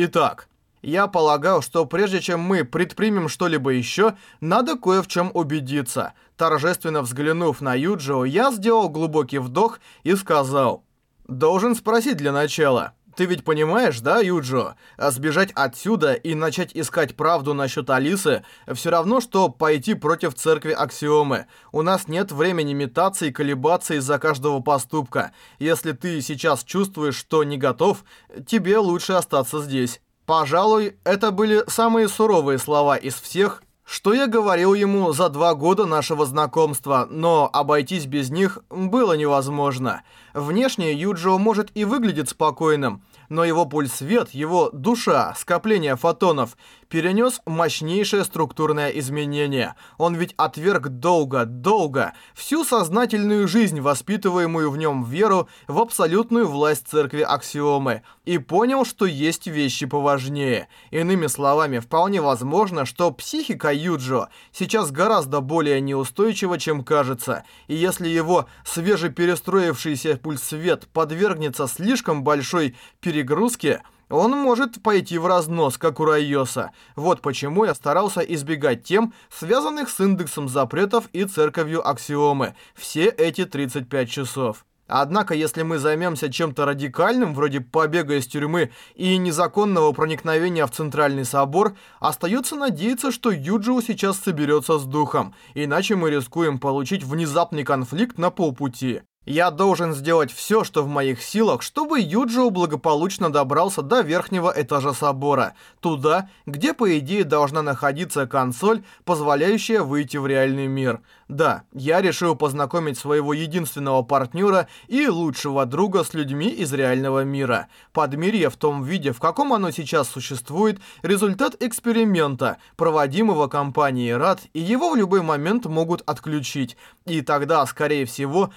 Итак, я полагал, что прежде чем мы предпримем что-либо еще, надо кое в чем убедиться. Торжественно взглянув на Юджио, я сделал глубокий вдох и сказал... Должен спросить для начала. Ты ведь понимаешь, да, Юджо? А сбежать отсюда и начать искать правду насчет Алисы все равно, что пойти против церкви Аксиомы. У нас нет времени метаться и колебаться из-за каждого поступка. Если ты сейчас чувствуешь, что не готов, тебе лучше остаться здесь. Пожалуй, это были самые суровые слова из всех, что я говорил ему за два года нашего знакомства, но обойтись без них было невозможно. Внешне Юджио может и выглядит спокойным, но его пульсвет, его душа, скопление фотонов перенес мощнейшее структурное изменение. Он ведь отверг долго, долго всю сознательную жизнь, воспитываемую в нем веру в абсолютную власть церкви Аксиомы, и понял, что есть вещи поважнее. Иными словами, вполне возможно, что психика Юджо сейчас гораздо более неустойчива, чем кажется, и если его свежеперестроившийся пульсвет подвергнется слишком большой перегрузке, он может пойти в разнос, как у Райоса. Вот почему я старался избегать тем, связанных с индексом запретов и церковью Аксиомы, все эти 35 часов. Однако, если мы займемся чем-то радикальным, вроде побега из тюрьмы и незаконного проникновения в Центральный Собор, остается надеяться, что Юджио сейчас соберется с духом, иначе мы рискуем получить внезапный конфликт на полпути. Я должен сделать все, что в моих силах, чтобы Юджио благополучно добрался до верхнего этажа собора, туда, где, по идее, должна находиться консоль, позволяющая выйти в реальный мир. Да, я решил познакомить своего единственного партнера и лучшего друга с людьми из реального мира. Подмирье в том виде, в каком оно сейчас существует, результат эксперимента, проводимого компанией РАД, и его в любой момент могут отключить. И тогда, скорее всего,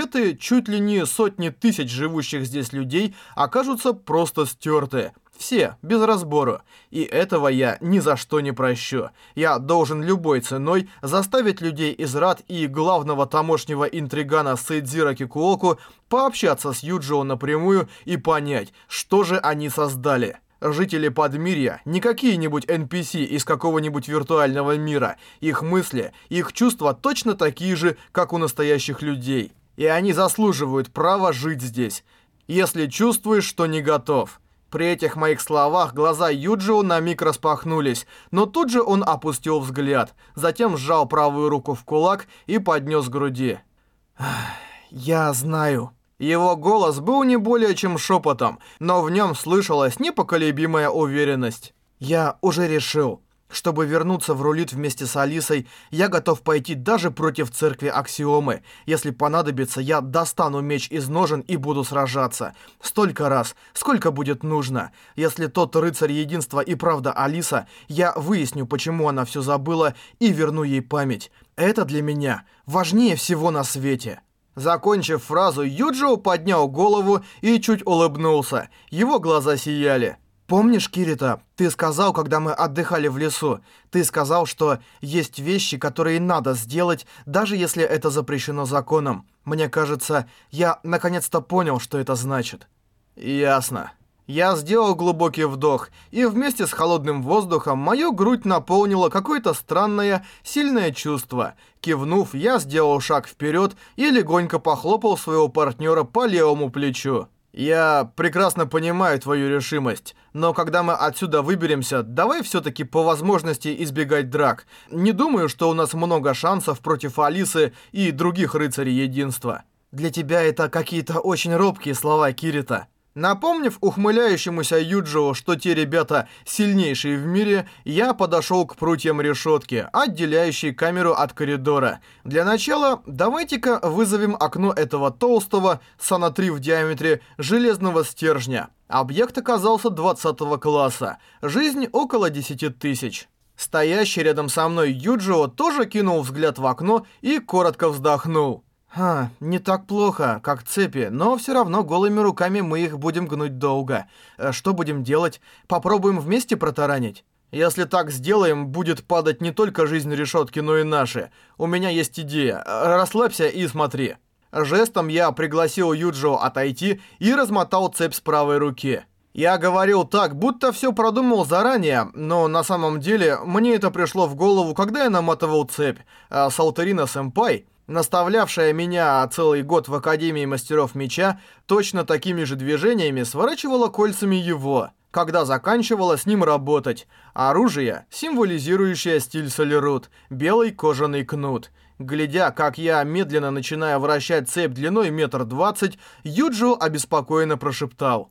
пульсветы чуть ли не сотни тысяч живущих здесь людей окажутся просто стерты. Все, без разбору. И этого я ни за что не прощу. Я должен любой ценой заставить людей из РАД и главного тамошнего интригана Сейдзира Кикуоку пообщаться с Юджио напрямую и понять, что же они создали. Жители Подмирья не какие-нибудь NPC из какого-нибудь виртуального мира. Их мысли, их чувства точно такие же, как у настоящих людей. И они заслуживают права жить здесь, если чувствуешь, что не готов. При этих моих словах глаза Юджио на миг распахнулись, но тут же он опустил взгляд, затем сжал правую руку в кулак и поднес к груди. «Я знаю». Его голос был не более чем шепотом, но в нем слышалась непоколебимая уверенность. «Я уже решил. Чтобы вернуться в рулит вместе с Алисой, я готов пойти даже против церкви Аксиомы. Если понадобится, я достану меч из ножен и буду сражаться. Столько раз, сколько будет нужно. Если тот рыцарь единства и правда Алиса, я выясню, почему она все забыла, и верну ей память. Это для меня важнее всего на свете. Закончив фразу, Юджио поднял голову и чуть улыбнулся. Его глаза сияли. Помнишь, Кирита, ты сказал, когда мы отдыхали в лесу, ты сказал, что есть вещи, которые надо сделать, даже если это запрещено законом. Мне кажется, я наконец-то понял, что это значит. Ясно. Я сделал глубокий вдох, и вместе с холодным воздухом мою грудь наполнило какое-то странное, сильное чувство. Кивнув, я сделал шаг вперед и легонько похлопал своего партнера по левому плечу. «Я прекрасно понимаю твою решимость, но когда мы отсюда выберемся, давай все-таки по возможности избегать драк. Не думаю, что у нас много шансов против Алисы и других рыцарей единства». «Для тебя это какие-то очень робкие слова, Кирита». Напомнив ухмыляющемуся Юджио, что те ребята сильнейшие в мире, я подошел к прутьям решетки, отделяющей камеру от коридора. Для начала, давайте-ка вызовем окно этого толстого, сана 3 в диаметре, железного стержня. Объект оказался 20 класса, жизнь около 10 тысяч. Стоящий рядом со мной Юджио тоже кинул взгляд в окно и коротко вздохнул. Ха, не так плохо, как цепи, но все равно голыми руками мы их будем гнуть долго. Э, что будем делать? Попробуем вместе протаранить? Если так сделаем, будет падать не только жизнь решетки, но и наши. У меня есть идея. Э, расслабься и смотри. Жестом я пригласил Юджио отойти и размотал цепь с правой руки. Я говорил так, будто все продумал заранее, но на самом деле мне это пришло в голову, когда я наматывал цепь. А Салтерина Сэмпай, наставлявшая меня целый год в Академии Мастеров Меча, точно такими же движениями сворачивала кольцами его, когда заканчивала с ним работать. Оружие, символизирующее стиль Солерут, белый кожаный кнут. Глядя, как я медленно начинаю вращать цепь длиной метр двадцать, Юджио обеспокоенно прошептал.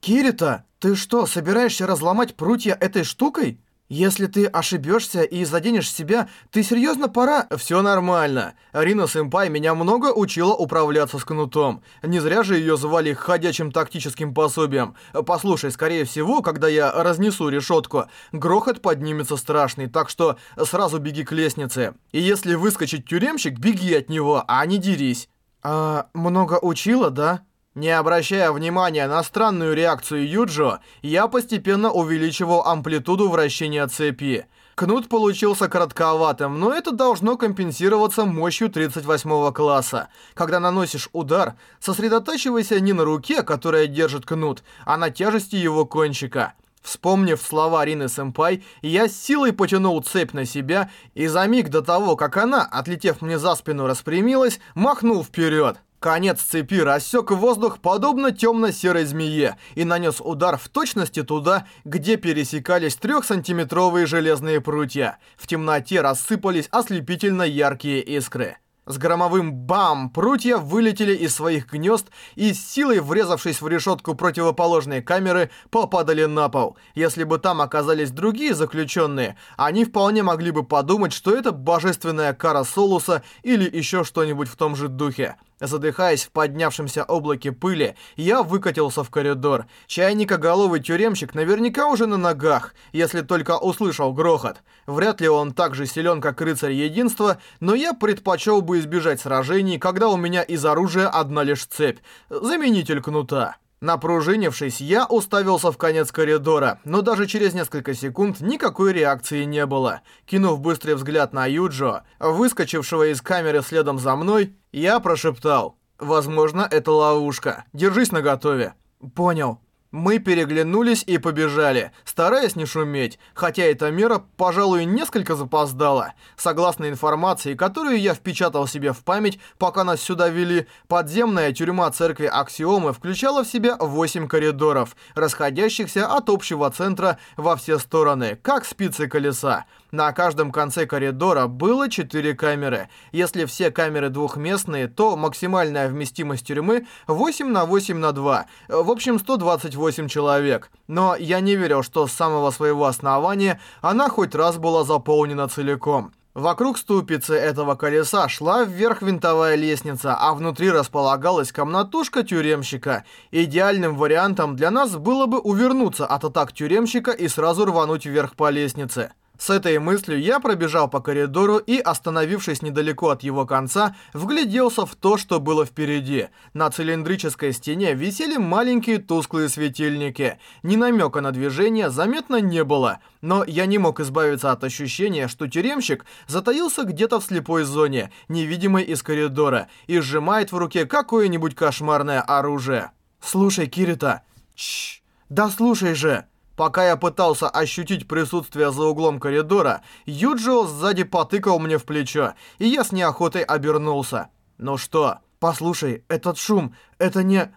«Кирита, ты что, собираешься разломать прутья этой штукой? Если ты ошибешься и заденешь себя, ты серьезно пора...» «Все нормально. Рина Сэмпай меня много учила управляться с кнутом. Не зря же ее звали ходячим тактическим пособием. Послушай, скорее всего, когда я разнесу решетку, грохот поднимется страшный, так что сразу беги к лестнице. И если выскочит тюремщик, беги от него, а не дерись». «А много учила, да?» Не обращая внимания на странную реакцию Юджо, я постепенно увеличивал амплитуду вращения цепи. Кнут получился коротковатым, но это должно компенсироваться мощью 38 класса. Когда наносишь удар, сосредотачивайся не на руке, которая держит кнут, а на тяжести его кончика. Вспомнив слова Рины Сэмпай, я с силой потянул цепь на себя, и за миг до того, как она, отлетев мне за спину, распрямилась, махнул вперед. Конец цепи рассек воздух подобно темно-серой змее и нанес удар в точности туда, где пересекались трехсантиметровые железные прутья. В темноте рассыпались ослепительно яркие искры. С громовым бам прутья вылетели из своих гнезд и с силой врезавшись в решетку противоположной камеры, попадали на пол. Если бы там оказались другие заключенные, они вполне могли бы подумать, что это божественная кара Солуса или еще что-нибудь в том же духе. Задыхаясь в поднявшемся облаке пыли, я выкатился в коридор. Чайникоголовый тюремщик наверняка уже на ногах, если только услышал грохот. Вряд ли он так же силен, как рыцарь единства, но я предпочел бы избежать сражений, когда у меня из оружия одна лишь цепь. Заменитель кнута. Напружинившись, я уставился в конец коридора, но даже через несколько секунд никакой реакции не было. Кинув быстрый взгляд на Юджо, выскочившего из камеры следом за мной, я прошептал. «Возможно, это ловушка. Держись наготове». «Понял». Мы переглянулись и побежали, стараясь не шуметь, хотя эта мера, пожалуй, несколько запоздала. Согласно информации, которую я впечатал себе в память, пока нас сюда вели, подземная тюрьма церкви Аксиомы включала в себя 8 коридоров, расходящихся от общего центра во все стороны, как спицы колеса. На каждом конце коридора было 4 камеры. Если все камеры двухместные, то максимальная вместимость тюрьмы 8 на 8 на 2. В общем, 128 человек. Но я не верил, что с самого своего основания она хоть раз была заполнена целиком. Вокруг ступицы этого колеса шла вверх винтовая лестница, а внутри располагалась комнатушка тюремщика. Идеальным вариантом для нас было бы увернуться от атак тюремщика и сразу рвануть вверх по лестнице. С этой мыслью я пробежал по коридору и, остановившись недалеко от его конца, вгляделся в то, что было впереди. На цилиндрической стене висели маленькие тусклые светильники. Ни намека на движение заметно не было, но я не мог избавиться от ощущения, что тюремщик затаился где-то в слепой зоне, невидимой из коридора, и сжимает в руке какое-нибудь кошмарное оружие. «Слушай, Кирита!» «Чш! Да слушай же!» Пока я пытался ощутить присутствие за углом коридора, Юджио сзади потыкал мне в плечо, и я с неохотой обернулся. «Ну что? Послушай, этот шум, это не...»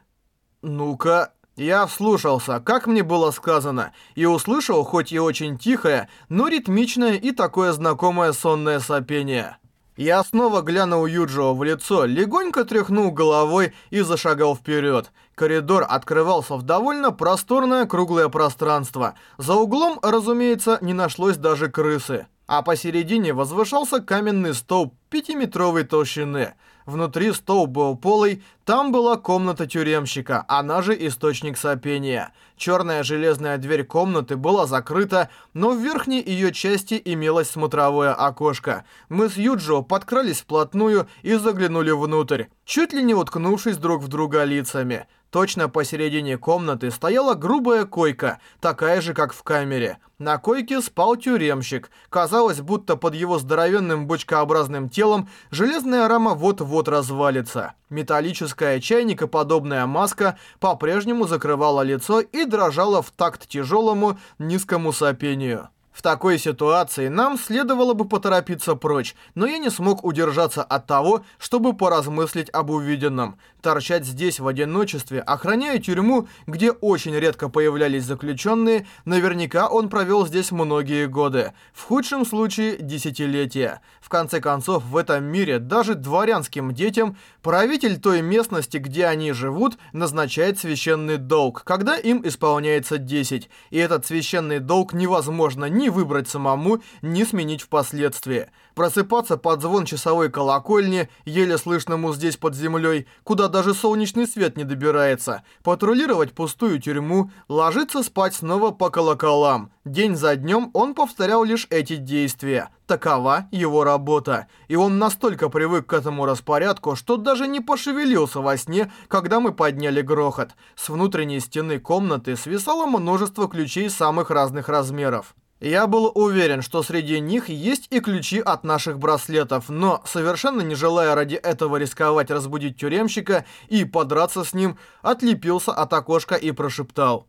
«Ну-ка...» Я вслушался, как мне было сказано, и услышал, хоть и очень тихое, но ритмичное и такое знакомое сонное сопение. Я снова глянул Юджио в лицо, легонько тряхнул головой и зашагал вперед. Коридор открывался в довольно просторное круглое пространство. За углом, разумеется, не нашлось даже крысы. А посередине возвышался каменный столб пятиметровой толщины. Внутри стол был полый, там была комната тюремщика, она же источник сопения. Черная железная дверь комнаты была закрыта, но в верхней ее части имелось смотровое окошко. Мы с Юджио подкрались вплотную и заглянули внутрь, чуть ли не уткнувшись друг в друга лицами. Точно посередине комнаты стояла грубая койка, такая же, как в камере. На койке спал тюремщик. Казалось, будто под его здоровенным бочкообразным телом железная рама вот-вот развалится. Металлическая чайникоподобная маска по-прежнему закрывала лицо и дрожала в такт тяжелому низкому сопению. В такой ситуации нам следовало бы поторопиться прочь, но я не смог удержаться от того, чтобы поразмыслить об увиденном. Торчать здесь в одиночестве, охраняя тюрьму, где очень редко появлялись заключенные, наверняка он провел здесь многие годы, в худшем случае десятилетия. В конце концов, в этом мире даже дворянским детям правитель той местности, где они живут, назначает священный долг, когда им исполняется 10, и этот священный долг невозможно ни выбрать самому, ни сменить впоследствии. Просыпаться под звон часовой колокольни, еле слышному здесь под землей, куда даже солнечный свет не добирается, патрулировать пустую тюрьму, ложиться спать снова по колоколам. День за днем он повторял лишь эти действия. Такова его работа. И он настолько привык к этому распорядку, что даже не пошевелился во сне, когда мы подняли грохот. С внутренней стены комнаты свисало множество ключей самых разных размеров. Я был уверен, что среди них есть и ключи от наших браслетов, но, совершенно не желая ради этого рисковать разбудить тюремщика и подраться с ним, отлепился от окошка и прошептал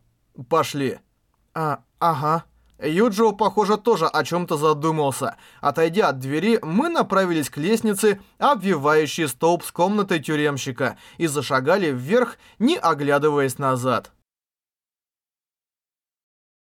«Пошли». «А, ага». Юджио, похоже, тоже о чем-то задумался. Отойдя от двери, мы направились к лестнице, обвивающей столб с комнатой тюремщика, и зашагали вверх, не оглядываясь назад.